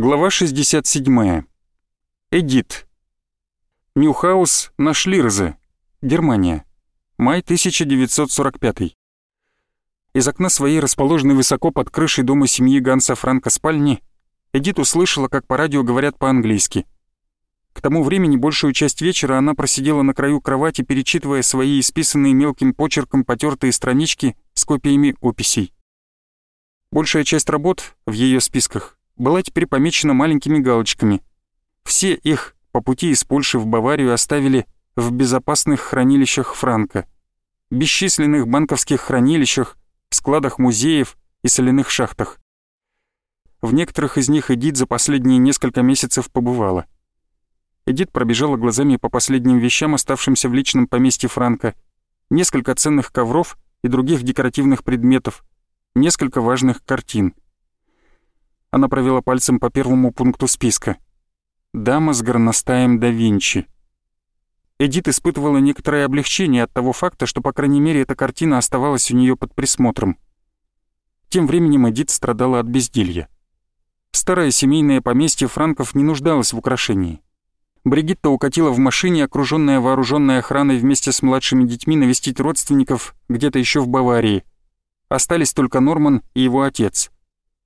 Глава 67. Эдит. Ньюхаус на Шлирзе, Германия. Май 1945. Из окна своей, расположенной высоко под крышей дома семьи Ганса Франка спальни, Эдит услышала, как по радио говорят по-английски. К тому времени большую часть вечера она просидела на краю кровати, перечитывая свои исписанные мелким почерком потертые странички с копиями описей. Большая часть работ в ее списках была теперь помечена маленькими галочками. Все их по пути из Польши в Баварию оставили в безопасных хранилищах Франка, бесчисленных банковских хранилищах, складах музеев и соляных шахтах. В некоторых из них Эдит за последние несколько месяцев побывала. Эдит пробежала глазами по последним вещам, оставшимся в личном поместье Франка, несколько ценных ковров и других декоративных предметов, несколько важных картин — она провела пальцем по первому пункту списка. «Дама с горностаем да Винчи». Эдит испытывала некоторое облегчение от того факта, что, по крайней мере, эта картина оставалась у нее под присмотром. Тем временем Эдит страдала от безделья. Старое семейное поместье Франков не нуждалось в украшении. Бригитта укатила в машине, окруженная вооруженной охраной вместе с младшими детьми навестить родственников где-то еще в Баварии. Остались только Норман и его отец —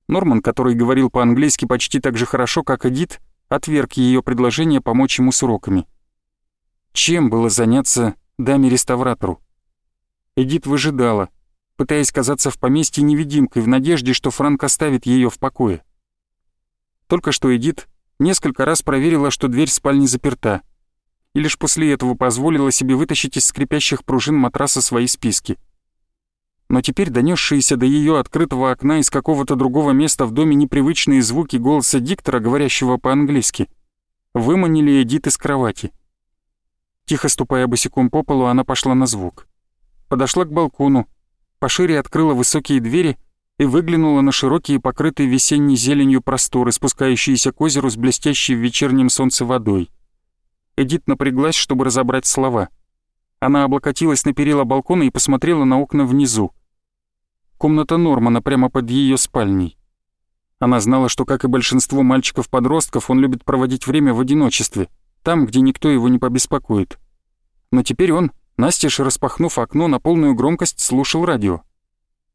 Норман, который говорил по-английски почти так же хорошо, как Эдит, отверг ее предложение помочь ему с уроками. Чем было заняться даме-реставратору? Эдит выжидала, пытаясь казаться в поместье невидимкой в надежде, что Франк оставит ее в покое. Только что Эдит несколько раз проверила, что дверь спальни заперта, и лишь после этого позволила себе вытащить из скрипящих пружин матраса свои списки — но теперь донесшиеся до ее открытого окна из какого-то другого места в доме непривычные звуки голоса диктора, говорящего по-английски, выманили Эдит из кровати. Тихо ступая босиком по полу, она пошла на звук. Подошла к балкону, пошире открыла высокие двери и выглянула на широкие, покрытые весенней зеленью просторы, спускающиеся к озеру с блестящей в вечернем солнце водой. Эдит напряглась, чтобы разобрать слова. Она облокотилась на перила балкона и посмотрела на окна внизу комната Нормана прямо под ее спальней. Она знала, что, как и большинство мальчиков-подростков, он любит проводить время в одиночестве, там, где никто его не побеспокоит. Но теперь он, настежь распахнув окно на полную громкость, слушал радио.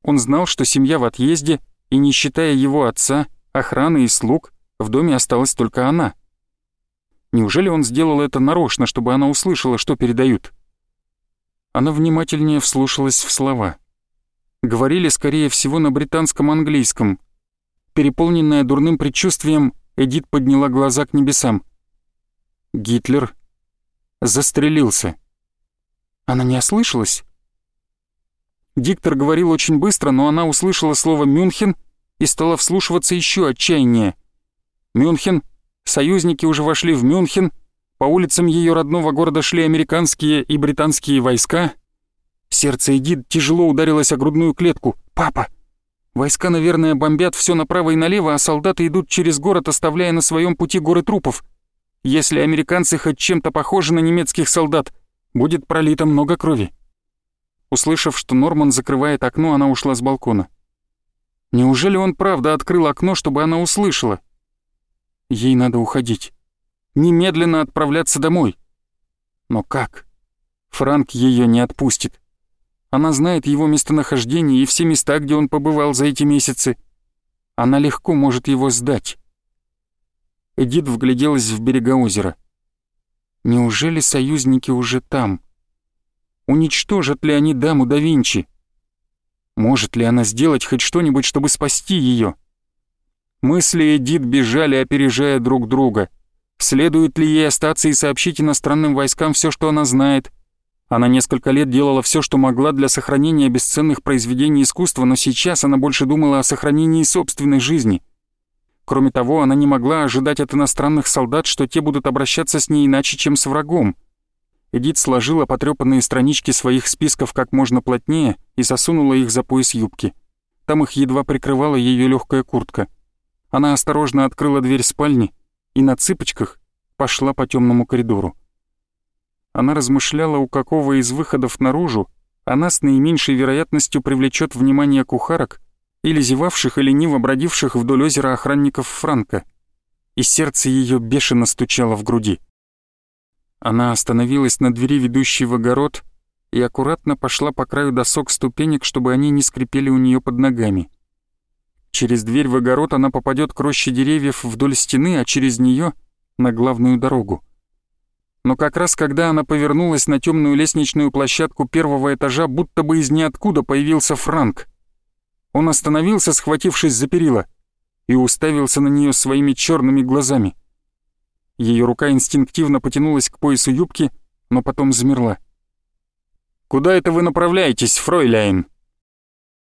Он знал, что семья в отъезде, и не считая его отца, охраны и слуг, в доме осталась только она. Неужели он сделал это нарочно, чтобы она услышала, что передают? Она внимательнее вслушалась в слова — говорили, скорее всего, на британском английском. Переполненная дурным предчувствием, Эдит подняла глаза к небесам. Гитлер застрелился. Она не ослышалась? Диктор говорил очень быстро, но она услышала слово «Мюнхен» и стала вслушиваться еще отчаяннее. «Мюнхен», союзники уже вошли в Мюнхен, по улицам ее родного города шли американские и британские войска — Сердце Эдит тяжело ударилось о грудную клетку. «Папа!» Войска, наверное, бомбят все направо и налево, а солдаты идут через город, оставляя на своем пути горы трупов. Если американцы хоть чем-то похожи на немецких солдат, будет пролито много крови. Услышав, что Норман закрывает окно, она ушла с балкона. Неужели он правда открыл окно, чтобы она услышала? Ей надо уходить. Немедленно отправляться домой. Но как? Франк ее не отпустит. Она знает его местонахождение и все места, где он побывал за эти месяцы. Она легко может его сдать. Эдит вгляделась в берега озера. Неужели союзники уже там? Уничтожат ли они даму да Винчи? Может ли она сделать хоть что-нибудь, чтобы спасти ее? Мысли Эдит бежали, опережая друг друга. Следует ли ей остаться и сообщить иностранным войскам все, что она знает? Она несколько лет делала все, что могла для сохранения бесценных произведений искусства, но сейчас она больше думала о сохранении собственной жизни. Кроме того, она не могла ожидать от иностранных солдат, что те будут обращаться с ней иначе, чем с врагом. Эдит сложила потрепанные странички своих списков как можно плотнее и засунула их за пояс юбки. Там их едва прикрывала ее легкая куртка. Она осторожно открыла дверь спальни и на цыпочках пошла по темному коридору. Она размышляла, у какого из выходов наружу она с наименьшей вероятностью привлечет внимание кухарок или зевавших и лениво бродивших вдоль озера охранников Франка. и сердце ее бешено стучало в груди. Она остановилась на двери, ведущей в огород, и аккуратно пошла по краю досок ступенек, чтобы они не скрипели у нее под ногами. Через дверь в огород она попадет к роще деревьев вдоль стены, а через нее на главную дорогу. Но как раз когда она повернулась на темную лестничную площадку первого этажа, будто бы из ниоткуда появился Франк. Он остановился, схватившись за перила, и уставился на нее своими черными глазами. Ее рука инстинктивно потянулась к поясу юбки, но потом замерла. «Куда это вы направляетесь, фройляйн?»